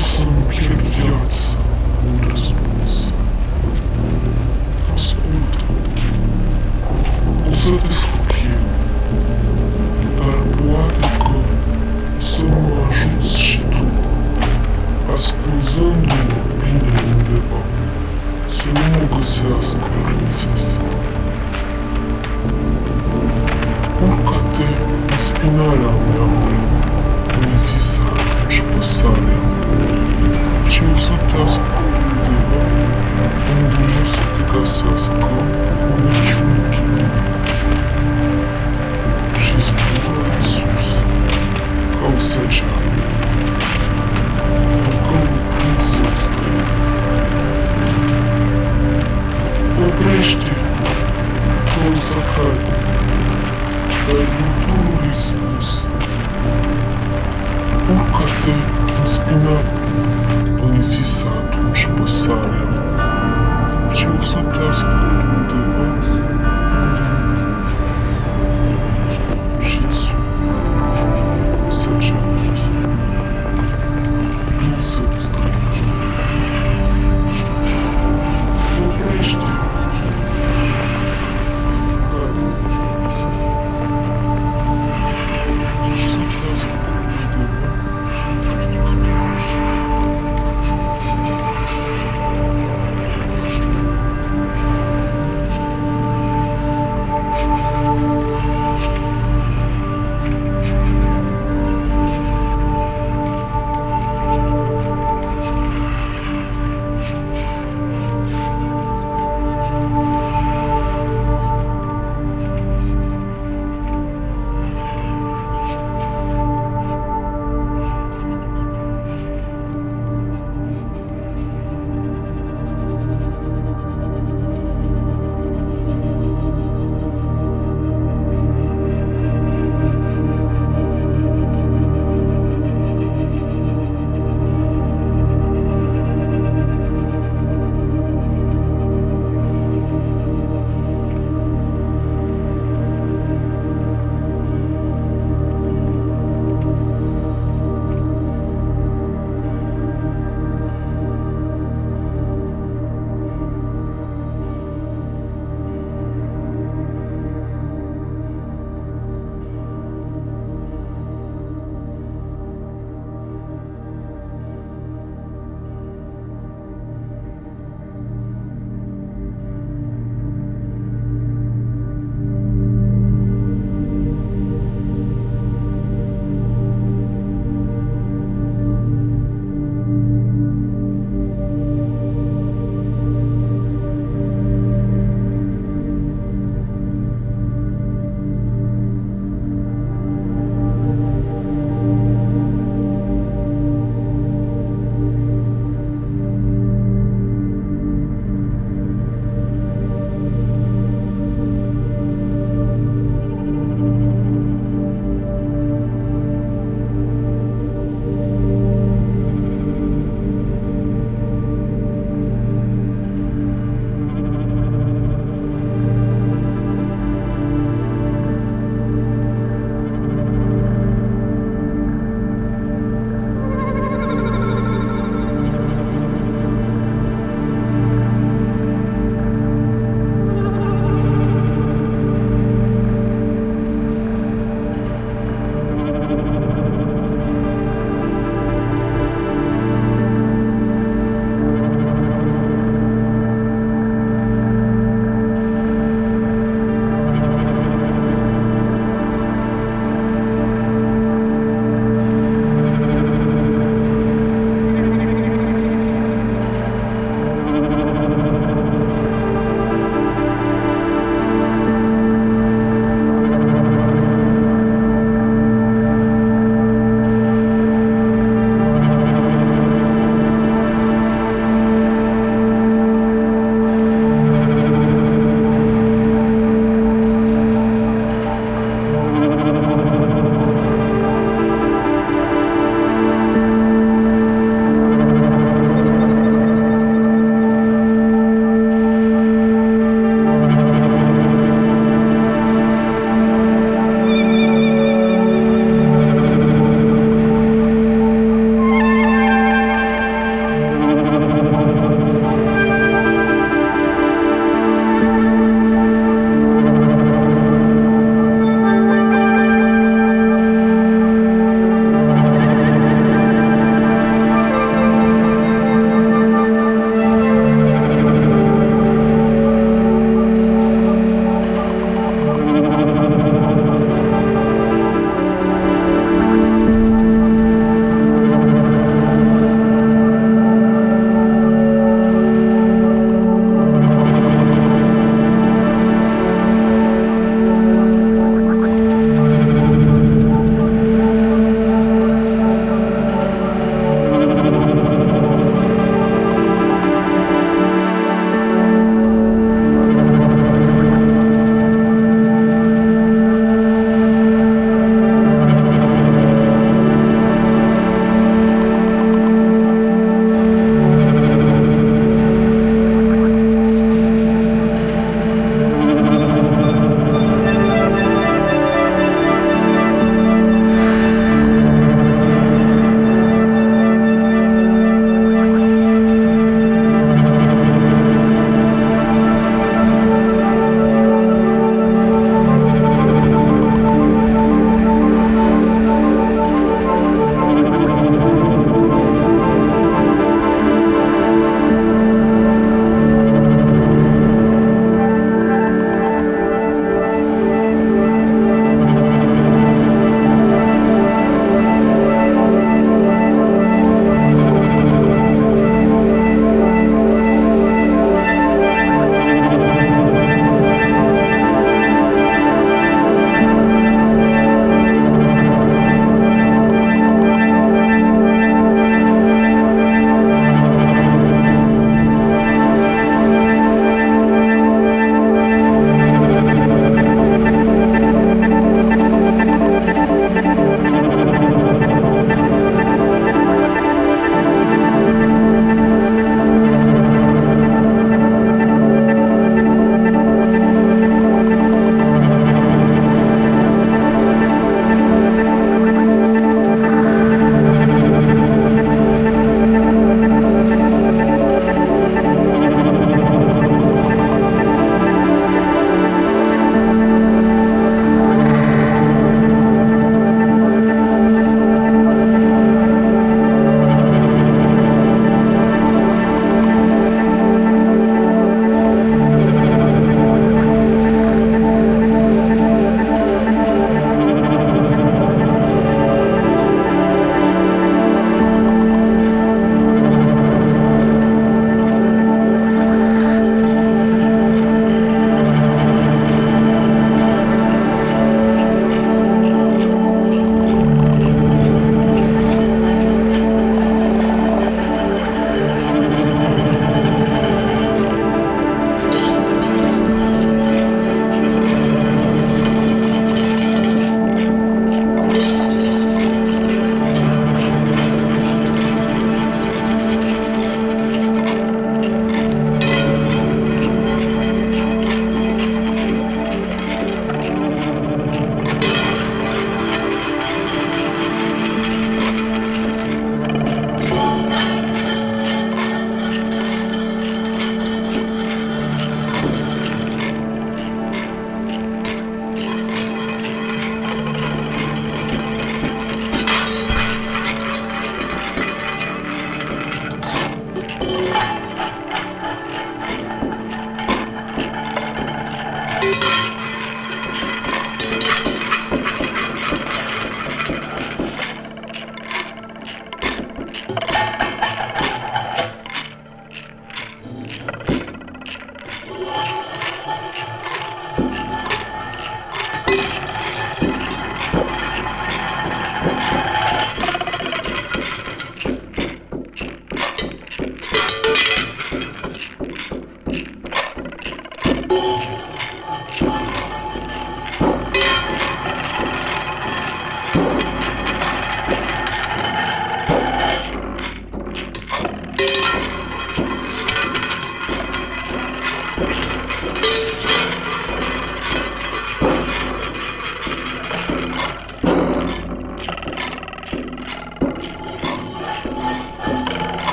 são reviados por responsa. Ascolta. Osate scoprire. Dar poate că să nu ajuns și tu, ascunzându-mă bine undeva, să nu mă găsească prințesa. Urcă-te în spinarea mea, que zisarea ci passare. Ci usatească undeva, unde nu se te găsească niciun chip. Și zburați sus, ca o săgeată, ca un prințel strâng. Oprește, ca o săcată, dar într-un discurs. Poate îmi spunea înzisatul și păsarea Și o să te ascult undeva